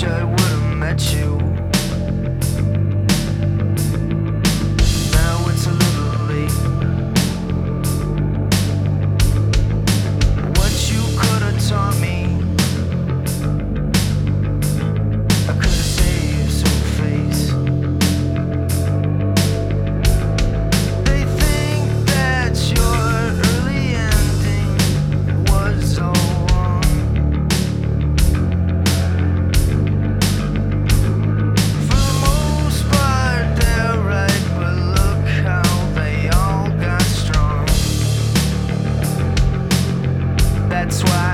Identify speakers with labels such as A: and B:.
A: wish I would've met you. that's why